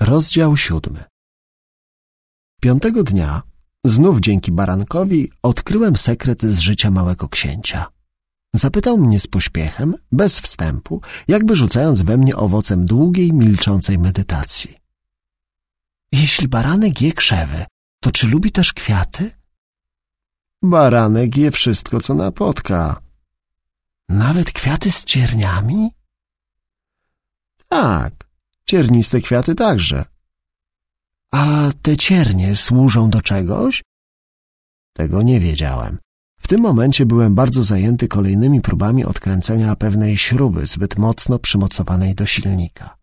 Rozdział siódmy Piątego dnia, znów dzięki barankowi, odkryłem sekret z życia małego księcia. Zapytał mnie z pośpiechem, bez wstępu, jakby rzucając we mnie owocem długiej, milczącej medytacji. Jeśli baranek je krzewy, to czy lubi też kwiaty? Baranek je wszystko, co napotka. Nawet kwiaty z cierniami? Tak, cierniste kwiaty także. A te ciernie służą do czegoś? Tego nie wiedziałem. W tym momencie byłem bardzo zajęty kolejnymi próbami odkręcenia pewnej śruby zbyt mocno przymocowanej do silnika.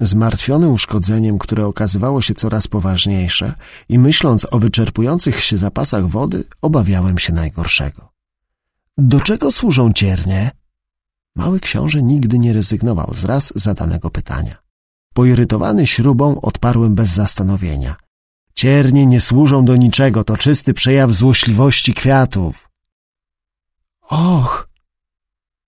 Zmartwiony uszkodzeniem, które okazywało się coraz poważniejsze i myśląc o wyczerpujących się zapasach wody, obawiałem się najgorszego. Do czego służą ciernie? Mały książę nigdy nie rezygnował z raz zadanego pytania. Poirytowany śrubą odparłem bez zastanowienia. Ciernie nie służą do niczego, to czysty przejaw złośliwości kwiatów. Och!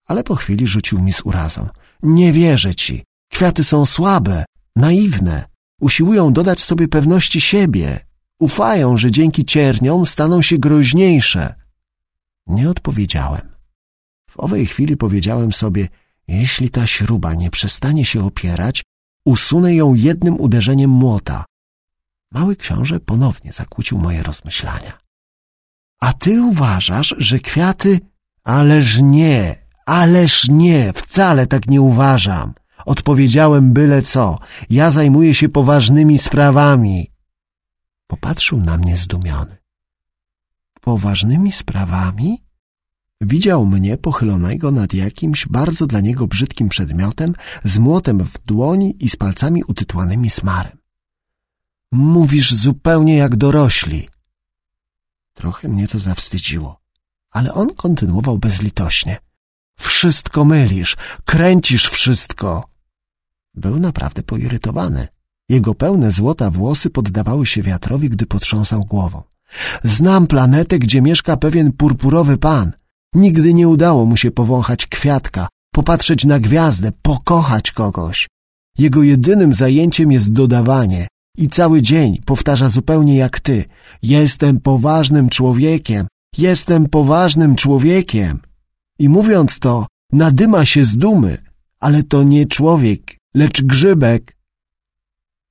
Ale po chwili rzucił mi z urazą. Nie wierzę ci. Kwiaty są słabe, naiwne. Usiłują dodać sobie pewności siebie. Ufają, że dzięki cierniom staną się groźniejsze. Nie odpowiedziałem. W owej chwili powiedziałem sobie, jeśli ta śruba nie przestanie się opierać, usunę ją jednym uderzeniem młota. Mały książę ponownie zakłócił moje rozmyślania. A ty uważasz, że kwiaty... Ależ nie, ależ nie, wcale tak nie uważam. Odpowiedziałem byle co. Ja zajmuję się poważnymi sprawami. Popatrzył na mnie zdumiony. Poważnymi sprawami? Widział mnie pochylonego nad jakimś bardzo dla niego brzydkim przedmiotem, z młotem w dłoni i z palcami utytłanymi smarem. Mówisz zupełnie jak dorośli. Trochę mnie to zawstydziło, ale on kontynuował bezlitośnie. Wszystko mylisz, kręcisz wszystko. Był naprawdę poirytowany. Jego pełne złota włosy poddawały się wiatrowi, gdy potrząsał głową. Znam planetę, gdzie mieszka pewien purpurowy pan. Nigdy nie udało mu się powąchać kwiatka, popatrzeć na gwiazdę, pokochać kogoś. Jego jedynym zajęciem jest dodawanie i cały dzień powtarza zupełnie jak ty. Jestem poważnym człowiekiem, jestem poważnym człowiekiem. I mówiąc to, nadyma się z dumy, ale to nie człowiek, lecz grzybek.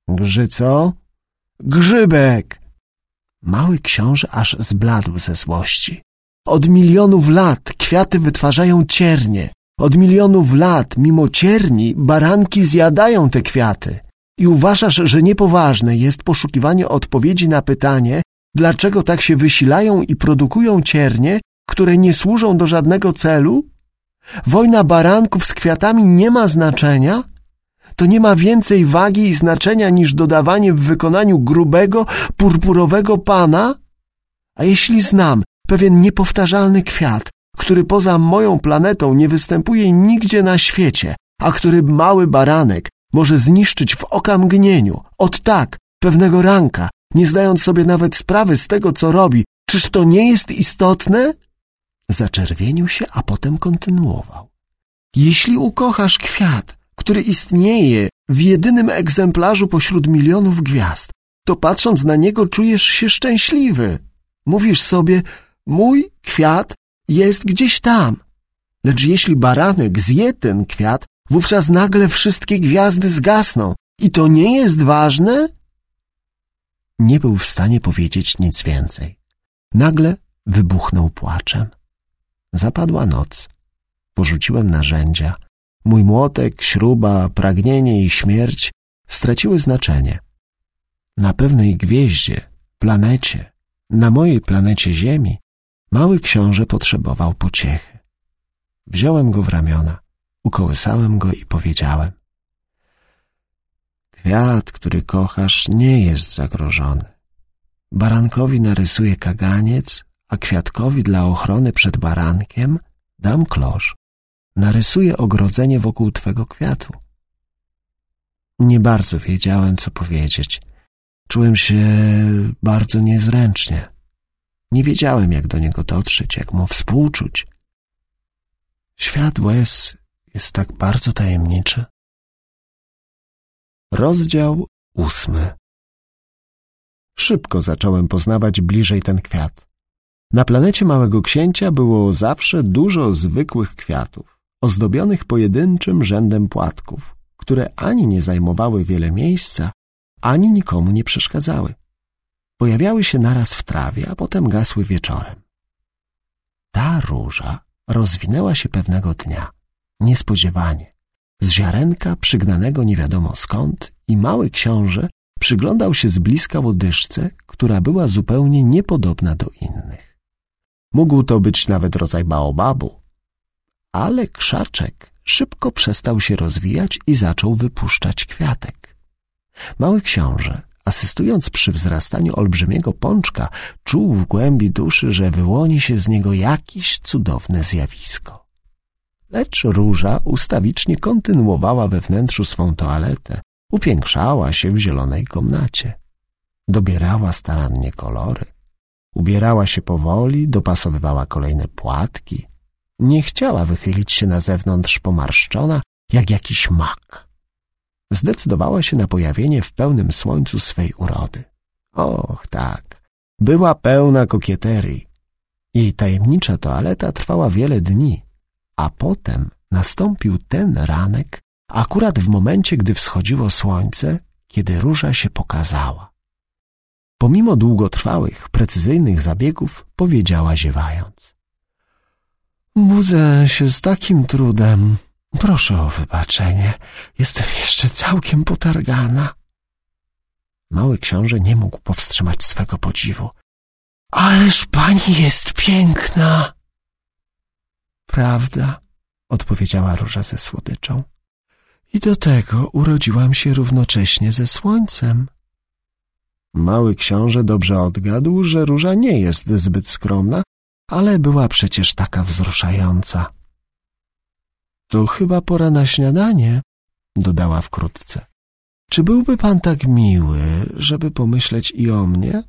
Grzy co? Grzybek! Mały książę aż zbladł ze złości. Od milionów lat kwiaty wytwarzają ciernie. Od milionów lat, mimo cierni, baranki zjadają te kwiaty. I uważasz, że niepoważne jest poszukiwanie odpowiedzi na pytanie, dlaczego tak się wysilają i produkują ciernie, które nie służą do żadnego celu? Wojna baranków z kwiatami nie ma znaczenia? To nie ma więcej wagi i znaczenia niż dodawanie w wykonaniu grubego, purpurowego pana? A jeśli znam pewien niepowtarzalny kwiat, który poza moją planetą nie występuje nigdzie na świecie, a który mały baranek może zniszczyć w okamgnieniu, od tak, pewnego ranka, nie zdając sobie nawet sprawy z tego, co robi. Czyż to nie jest istotne? Zaczerwienił się, a potem kontynuował. Jeśli ukochasz kwiat, który istnieje w jedynym egzemplarzu pośród milionów gwiazd, to patrząc na niego czujesz się szczęśliwy. Mówisz sobie, mój kwiat jest gdzieś tam. Lecz jeśli baranek zje ten kwiat, wówczas nagle wszystkie gwiazdy zgasną. I to nie jest ważne? Nie był w stanie powiedzieć nic więcej. Nagle wybuchnął płaczem. Zapadła noc. Porzuciłem narzędzia. Mój młotek, śruba, pragnienie i śmierć straciły znaczenie. Na pewnej gwieździe, planecie, na mojej planecie Ziemi, mały książę potrzebował pociechy. Wziąłem go w ramiona, ukołysałem go i powiedziałem Kwiat, który kochasz, nie jest zagrożony. Barankowi narysuję kaganiec, a kwiatkowi dla ochrony przed barankiem dam klosz. Narysuję ogrodzenie wokół twego kwiatu. Nie bardzo wiedziałem, co powiedzieć. Czułem się bardzo niezręcznie. Nie wiedziałem, jak do niego dotrzeć, jak mu współczuć. Świat łez jest tak bardzo tajemniczy. Rozdział ósmy. Szybko zacząłem poznawać bliżej ten kwiat. Na planecie Małego Księcia było zawsze dużo zwykłych kwiatów, ozdobionych pojedynczym rzędem płatków, które ani nie zajmowały wiele miejsca, ani nikomu nie przeszkadzały. Pojawiały się naraz w trawie, a potem gasły wieczorem. Ta róża rozwinęła się pewnego dnia, niespodziewanie, z ziarenka przygnanego nie wiadomo skąd i mały książę przyglądał się z bliska łodyżce, która była zupełnie niepodobna do innych. Mógł to być nawet rodzaj baobabu, ale krzaczek szybko przestał się rozwijać i zaczął wypuszczać kwiatek. Mały książę, asystując przy wzrastaniu olbrzymiego pączka, czuł w głębi duszy, że wyłoni się z niego jakieś cudowne zjawisko. Lecz róża ustawicznie kontynuowała we wnętrzu swą toaletę, upiększała się w zielonej komnacie. Dobierała starannie kolory, ubierała się powoli, dopasowywała kolejne płatki. Nie chciała wychylić się na zewnątrz pomarszczona, jak jakiś mak. Zdecydowała się na pojawienie w pełnym słońcu swej urody. Och, tak, była pełna kokieterii. Jej tajemnicza toaleta trwała wiele dni, a potem nastąpił ten ranek, akurat w momencie, gdy wschodziło słońce, kiedy róża się pokazała. Pomimo długotrwałych, precyzyjnych zabiegów, powiedziała ziewając. Budzę się z takim trudem. Proszę o wybaczenie. Jestem jeszcze całkiem potargana. Mały książę nie mógł powstrzymać swego podziwu. Ależ pani jest piękna! Prawda, odpowiedziała róża ze słodyczą. I do tego urodziłam się równocześnie ze słońcem. Mały książę dobrze odgadł, że róża nie jest zbyt skromna, ale była przecież taka wzruszająca. To chyba pora na śniadanie, dodała wkrótce. Czy byłby pan tak miły, żeby pomyśleć i o mnie?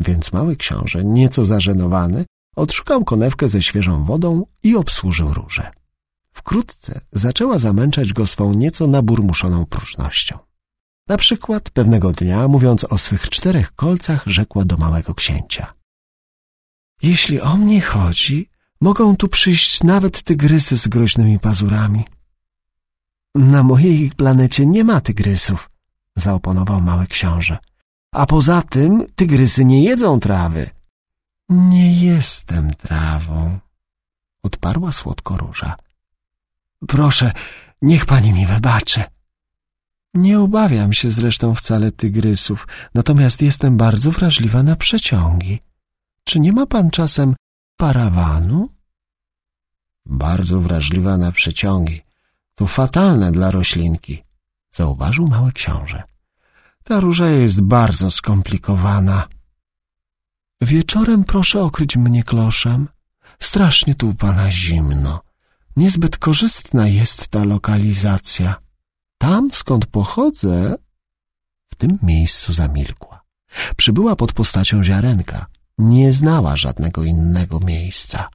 Więc mały książę, nieco zażenowany, odszukał konewkę ze świeżą wodą i obsłużył różę. Wkrótce zaczęła zamęczać go swą nieco naburmuszoną próżnością. Na przykład pewnego dnia, mówiąc o swych czterech kolcach, rzekła do małego księcia. Jeśli o mnie chodzi, mogą tu przyjść nawet tygrysy z groźnymi pazurami. Na mojej planecie nie ma tygrysów, zaoponował mały książę. A poza tym tygrysy nie jedzą trawy. Nie jestem trawą, odparła słodko róża. Proszę, niech pani mi wybaczy. Nie obawiam się zresztą wcale tygrysów, natomiast jestem bardzo wrażliwa na przeciągi. Czy nie ma pan czasem parawanu? Bardzo wrażliwa na przeciągi. To fatalne dla roślinki, zauważył mały książę. Ta róża jest bardzo skomplikowana. Wieczorem proszę okryć mnie kloszem. Strasznie tu u pana zimno. Niezbyt korzystna jest ta lokalizacja. Tam, skąd pochodzę... W tym miejscu zamilkła. Przybyła pod postacią ziarenka. Nie znała żadnego innego miejsca.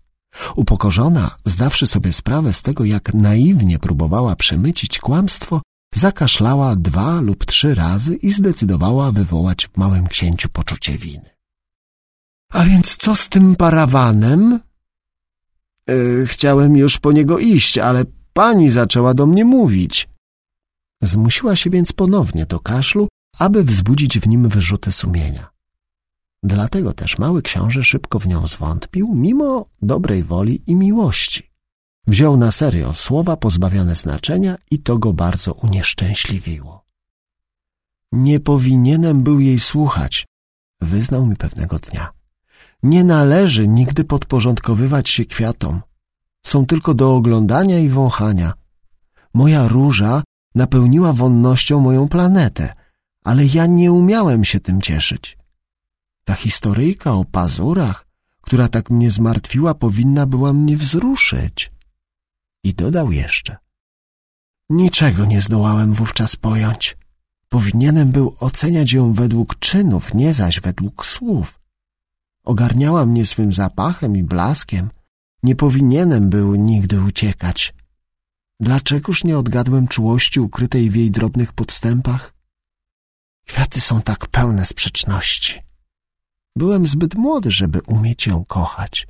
Upokorzona, zdawszy sobie sprawę z tego, jak naiwnie próbowała przemycić kłamstwo, zakaszlała dwa lub trzy razy i zdecydowała wywołać w małym księciu poczucie winy. A więc co z tym parawanem? E, chciałem już po niego iść, ale pani zaczęła do mnie mówić. Zmusiła się więc ponownie do kaszlu, aby wzbudzić w nim wyrzuty sumienia. Dlatego też mały książę szybko w nią zwątpił, mimo dobrej woli i miłości. Wziął na serio słowa pozbawione znaczenia i to go bardzo unieszczęśliwiło. Nie powinienem był jej słuchać, wyznał mi pewnego dnia. Nie należy nigdy podporządkowywać się kwiatom. Są tylko do oglądania i wąchania. Moja róża napełniła wonnością moją planetę, ale ja nie umiałem się tym cieszyć. Ta historyjka o pazurach, która tak mnie zmartwiła, powinna była mnie wzruszyć. I dodał jeszcze. Niczego nie zdołałem wówczas pojąć. Powinienem był oceniać ją według czynów, nie zaś według słów. Ogarniała mnie swym zapachem i blaskiem. Nie powinienem był nigdy uciekać. Dlaczegoż nie odgadłem czułości ukrytej w jej drobnych podstępach? Kwiaty są tak pełne sprzeczności. Byłem zbyt młody, żeby umieć ją kochać.